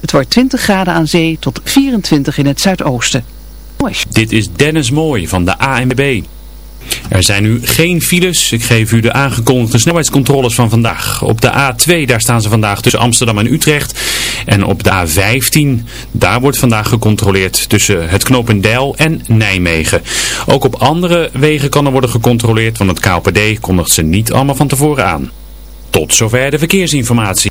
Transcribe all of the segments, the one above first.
Het wordt 20 graden aan zee tot 24 in het zuidoosten. Dit is Dennis Mooi van de ANWB. Er zijn nu geen files. Ik geef u de aangekondigde snelheidscontroles van vandaag. Op de A2, daar staan ze vandaag tussen Amsterdam en Utrecht. En op de A15, daar wordt vandaag gecontroleerd tussen het Knopendijl en Nijmegen. Ook op andere wegen kan er worden gecontroleerd, want het KLPD kondigt ze niet allemaal van tevoren aan. Tot zover de verkeersinformatie.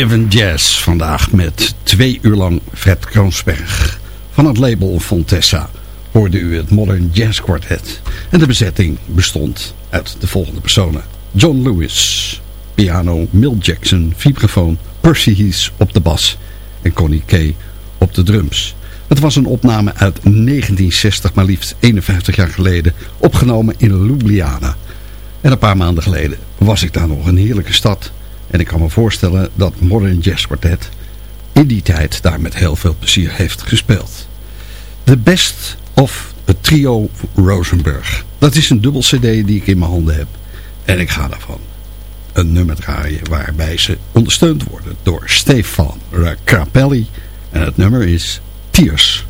CFN Jazz vandaag met twee uur lang Fred Kroonsberg. Van het label Fontessa hoorde u het Modern Jazz Quartet. En de bezetting bestond uit de volgende personen. John Lewis, piano, Mill Jackson, vibrafoon, Percy Heath op de bas en Connie Kay op de drums. Het was een opname uit 1960, maar liefst 51 jaar geleden, opgenomen in Ljubljana. En een paar maanden geleden was ik daar nog een heerlijke stad en ik kan me voorstellen dat Modern Jazz Quartet in die tijd daar met heel veel plezier heeft gespeeld. The Best of het trio Rosenberg. Dat is een dubbel cd die ik in mijn handen heb. En ik ga daarvan een nummer draaien waarbij ze ondersteund worden door Stefan Crapelli. En het nummer is Tears.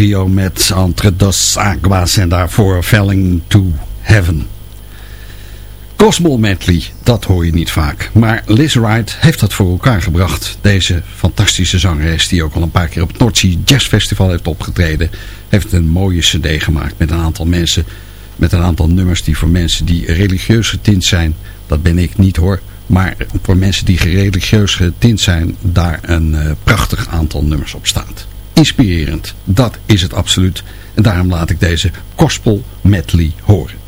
Trio met Entre dos Aguas en daarvoor Felling to Heaven. Gospel medley, dat hoor je niet vaak. Maar Liz Wright heeft dat voor elkaar gebracht. Deze fantastische zangeres die ook al een paar keer op het Noordzee Jazz Festival heeft opgetreden. Heeft een mooie cd gemaakt met een aantal mensen. Met een aantal nummers die voor mensen die religieus getint zijn. Dat ben ik niet hoor. Maar voor mensen die religieus getint zijn. Daar een uh, prachtig aantal nummers op staat. Inspirerend, dat is het absoluut. En daarom laat ik deze gospel medley horen.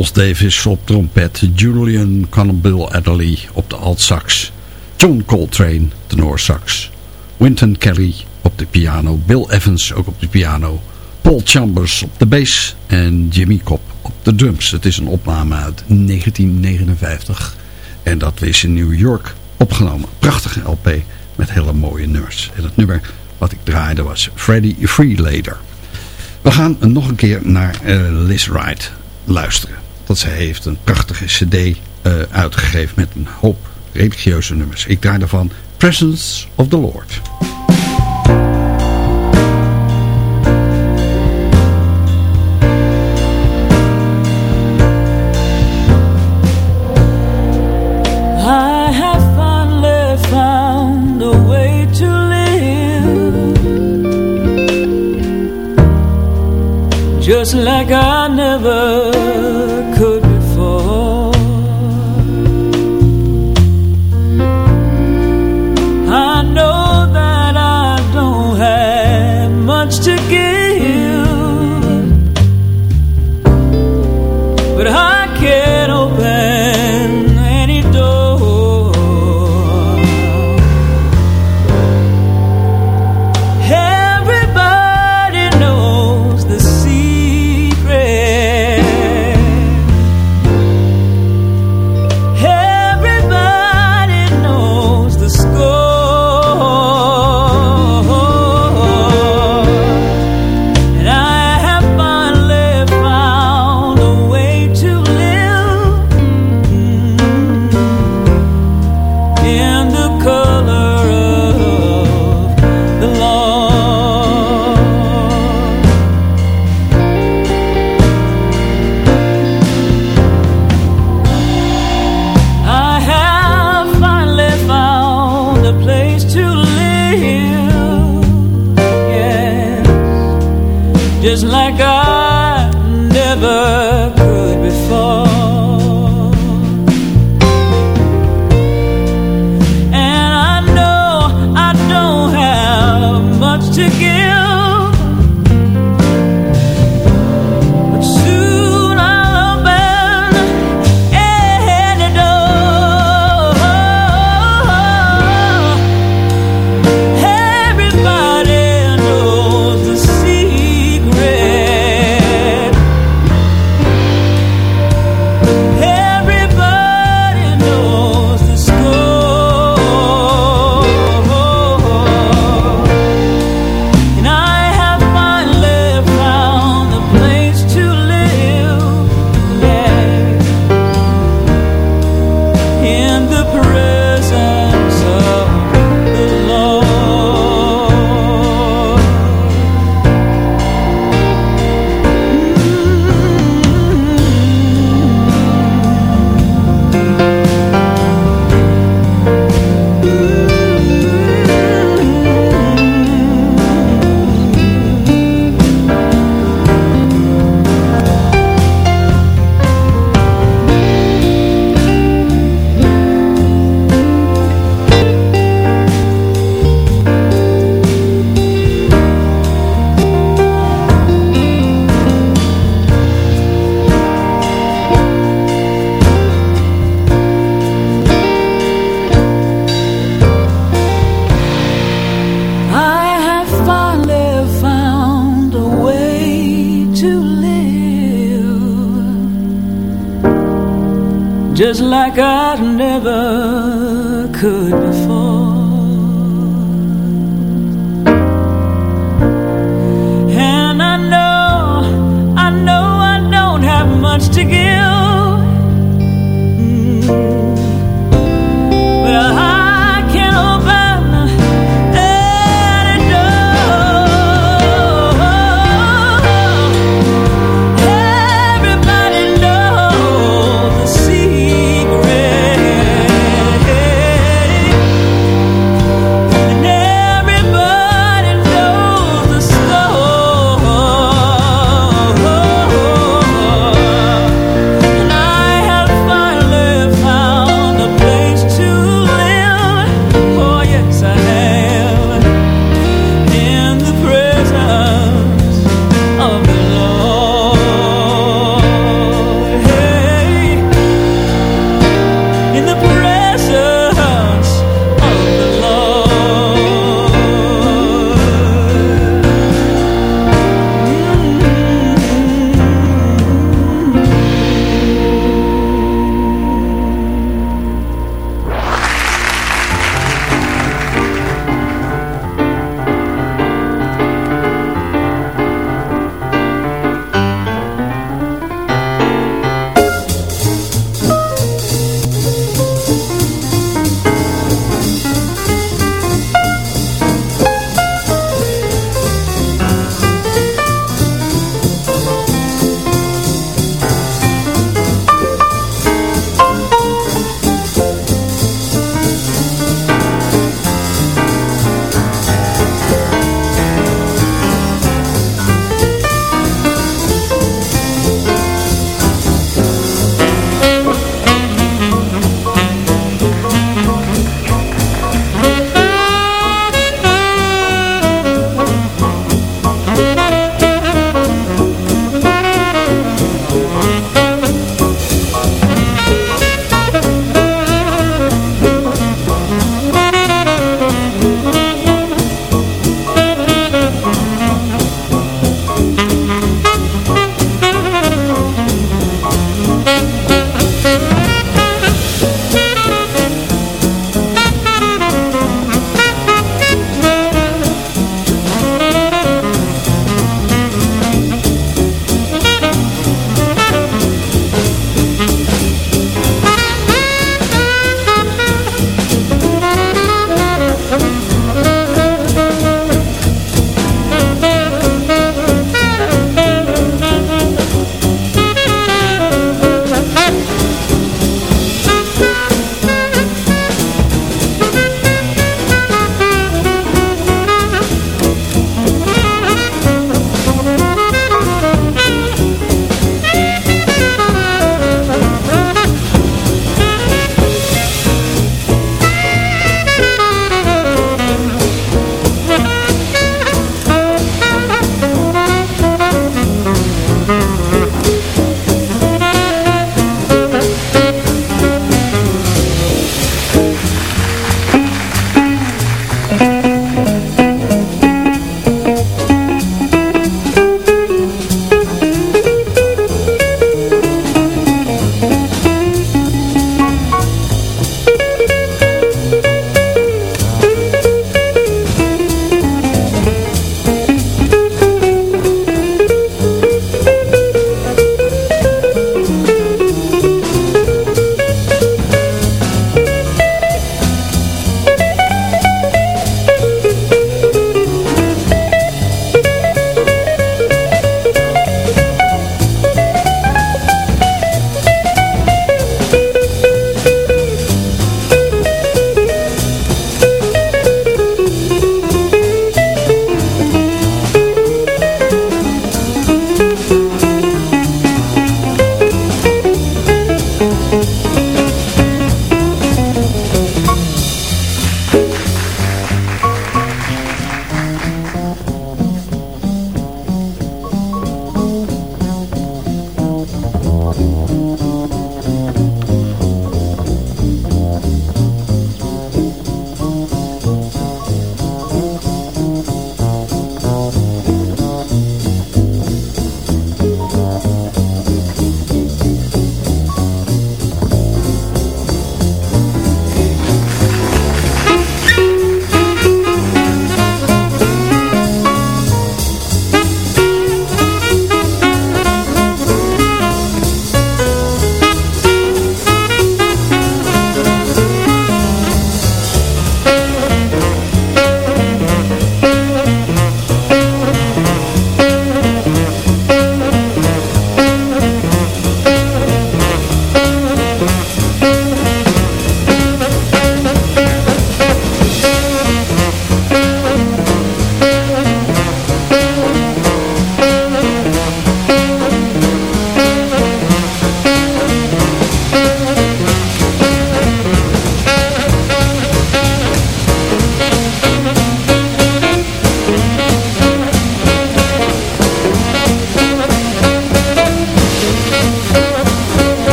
Miles Davis op trompet, Julian Cannonbill Adderley op de alt-sax, John Coltrane sax, Wynton Kelly op de piano, Bill Evans ook op de piano, Paul Chambers op de bass en Jimmy Cobb op de drums. Het is een opname uit 1959 en dat is in New York opgenomen. Prachtige LP met hele mooie nummers. En het nummer wat ik draaide was Freddie Freelader. We gaan nog een keer naar uh, Liz Wright luisteren. Dat zij heeft een prachtige cd uh, uitgegeven met een hoop religieuze nummers. Ik draai daarvan Presence of the Lord. Just like I never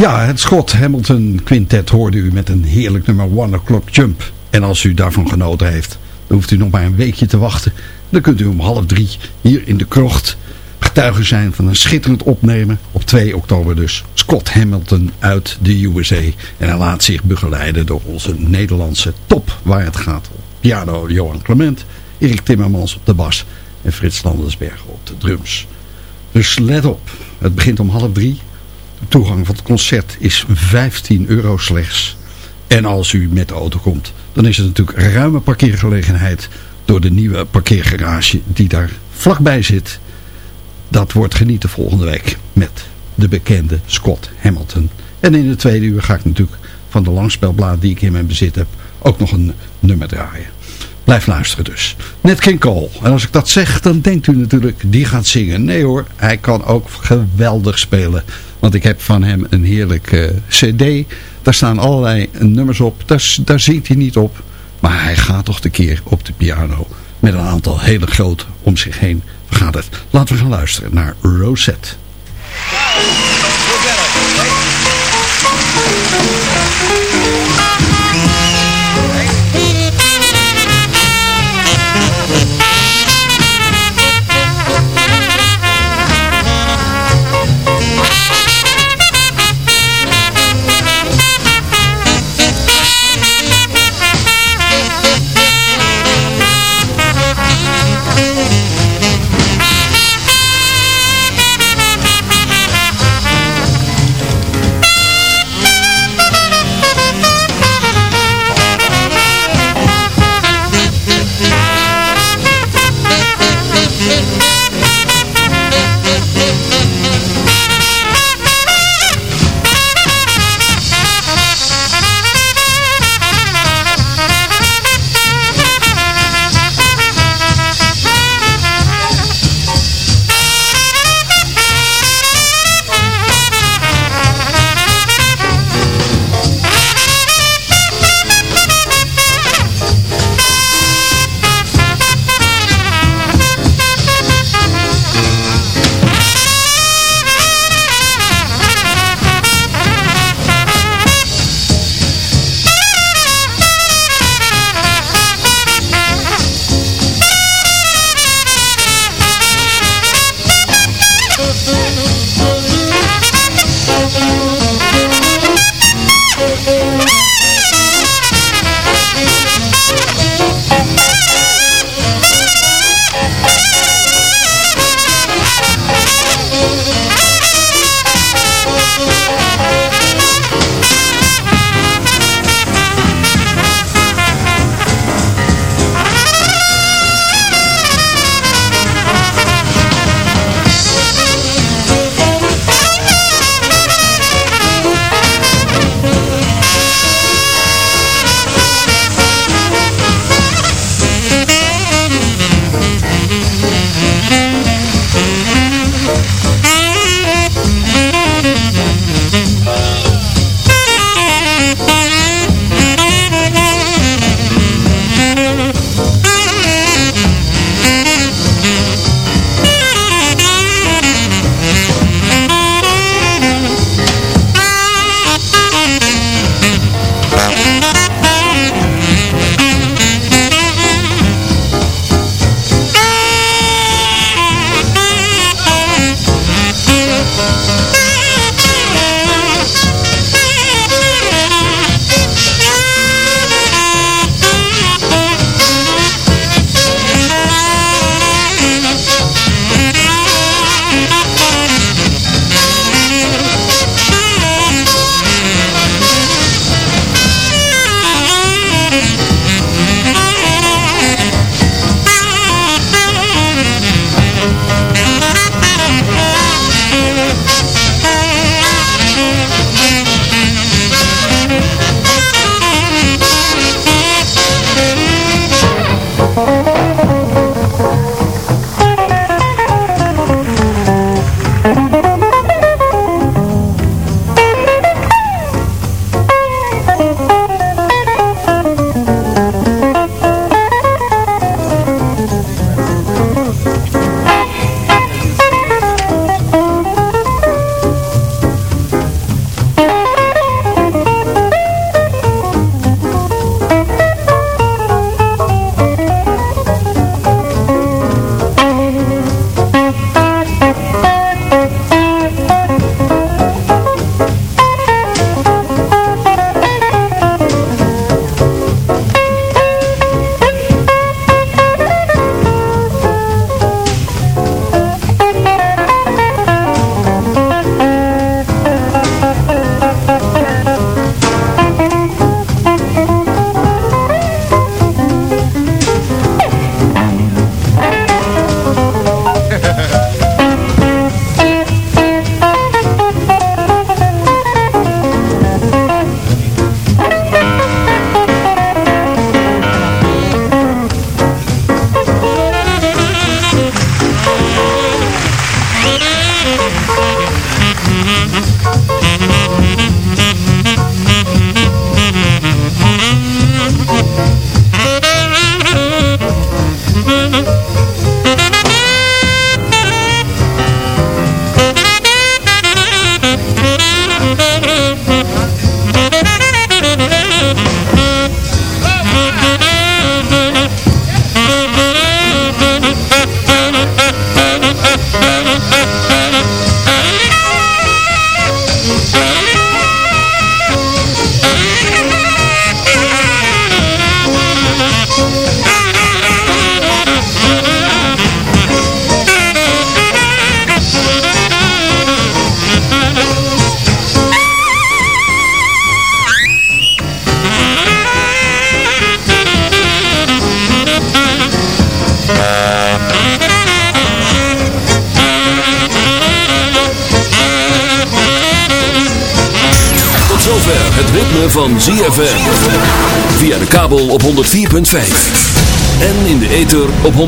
Ja, het Scott Hamilton Quintet hoorde u met een heerlijk nummer One O'Clock Jump. En als u daarvan genoten heeft, dan hoeft u nog maar een weekje te wachten. Dan kunt u om half drie hier in de krocht getuige zijn van een schitterend opnemen. Op 2 oktober dus. Scott Hamilton uit de USA. En hij laat zich begeleiden door onze Nederlandse top waar het gaat. Piano Johan Clement, Erik Timmermans op de bas en Frits Landersbergen op de drums. Dus let op, het begint om half drie. Toegang van het concert is 15 euro slechts. En als u met de auto komt, dan is het natuurlijk ruime parkeergelegenheid door de nieuwe parkeergarage die daar vlakbij zit. Dat wordt genieten volgende week met de bekende Scott Hamilton. En in de tweede uur ga ik natuurlijk van de langspelblaad die ik in mijn bezit heb ook nog een nummer draaien. Blijf luisteren dus. Net King Cole. En als ik dat zeg, dan denkt u natuurlijk, die gaat zingen. Nee hoor, hij kan ook geweldig spelen. Want ik heb van hem een heerlijke cd. Daar staan allerlei nummers op. Daar, daar zingt hij niet op. Maar hij gaat toch de keer op de piano. Met een aantal hele grote om zich heen gaat het. Laten we gaan luisteren naar Rosette. zover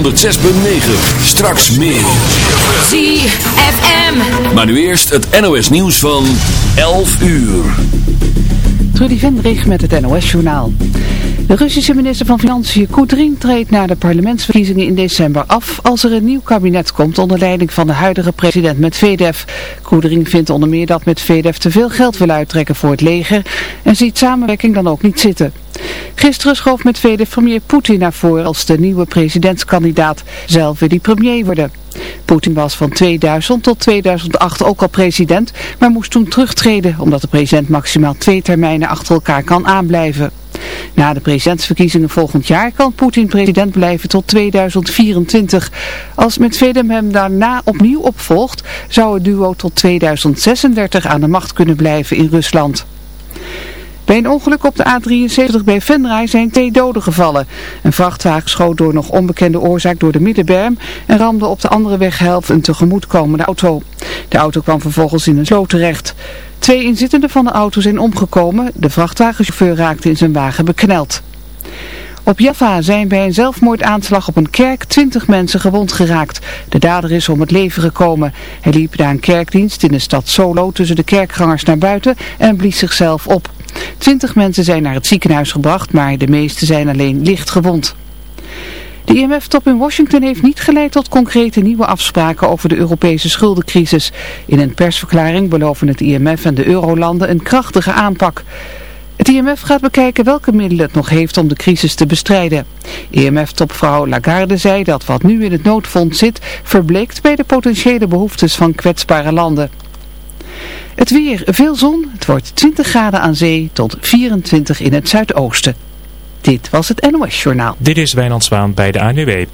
106.9. Straks meer. ZFM. Maar nu eerst het NOS nieuws van 11 uur. Trudy Vendrig met het NOS-journaal. De Russische minister van Financiën Koudrin treedt na de parlementsverkiezingen in december af als er een nieuw kabinet komt onder leiding van de huidige president Medvedev. Koudrin vindt onder meer dat Medvedev te veel geld wil uittrekken voor het leger en ziet samenwerking dan ook niet zitten. Gisteren schoof Medvedev premier Poetin naar voren als de nieuwe presidentskandidaat. Zelf wil hij premier worden. Poetin was van 2000 tot 2008 ook al president, maar moest toen terugtreden omdat de president maximaal twee termijnen achter elkaar kan aanblijven. Na de presidentsverkiezingen volgend jaar kan Poetin president blijven tot 2024. Als Medvedev hem daarna opnieuw opvolgt, zou het duo tot 2036 aan de macht kunnen blijven in Rusland. Bij een ongeluk op de A73 bij Venray zijn twee doden gevallen. Een vrachtwagen schoot door nog onbekende oorzaak door de middenberm en ramde op de andere weghelft een tegemoetkomende auto. De auto kwam vervolgens in een sloot terecht. Twee inzittenden van de auto zijn omgekomen. De vrachtwagenchauffeur raakte in zijn wagen bekneld. Op Java zijn bij een zelfmoordaanslag op een kerk 20 mensen gewond geraakt. De dader is om het leven gekomen. Hij liep na een kerkdienst in de stad Solo tussen de kerkgangers naar buiten en blies zichzelf op. 20 mensen zijn naar het ziekenhuis gebracht, maar de meeste zijn alleen licht gewond. De IMF-top in Washington heeft niet geleid tot concrete nieuwe afspraken over de Europese schuldencrisis. In een persverklaring beloven het IMF en de eurolanden een krachtige aanpak. Het IMF gaat bekijken welke middelen het nog heeft om de crisis te bestrijden. IMF-topvrouw Lagarde zei dat wat nu in het noodfonds zit verbleekt bij de potentiële behoeftes van kwetsbare landen. Het weer, veel zon, het wordt 20 graden aan zee tot 24 in het zuidoosten. Dit was het NOS Journaal. Dit is Wijnand Zwaan bij de ANWB.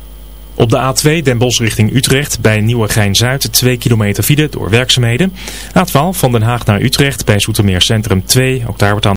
Op de A2 Den Bosch richting Utrecht bij Nieuwegein-Zuid 2 kilometer file door werkzaamheden. A12 van Den Haag naar Utrecht bij Zoetermeer Centrum 2, ook daar wordt aan